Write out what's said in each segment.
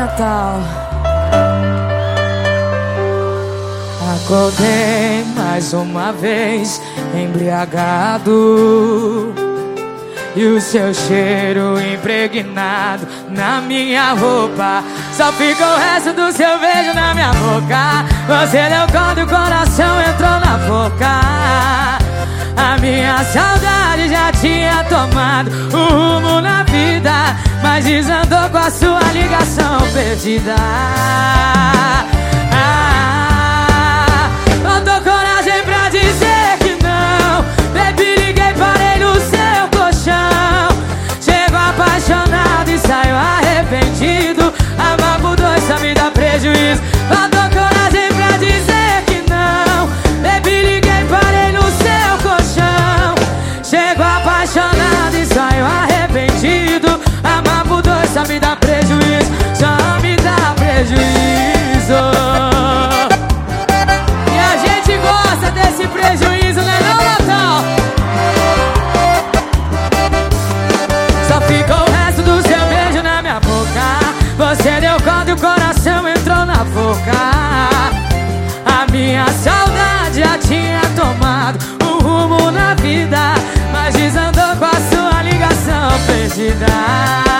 Natal. Acordei mais uma vez, embriagado. E o seu cheiro impregnado na minha roupa. Só fica o resto do seu beijo na minha boca. Você deu e o coração entrou na boca. A minha saudade já tinha tomado o rumo na vida. Mas desandou com a sua ligação perdida Você conta e o coração entrou na boca. A minha saudade já tinha tomado um rumo na vida Mas desandou com a sua ligação perdida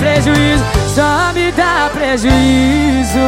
prejuízo, só me dá prejuízo.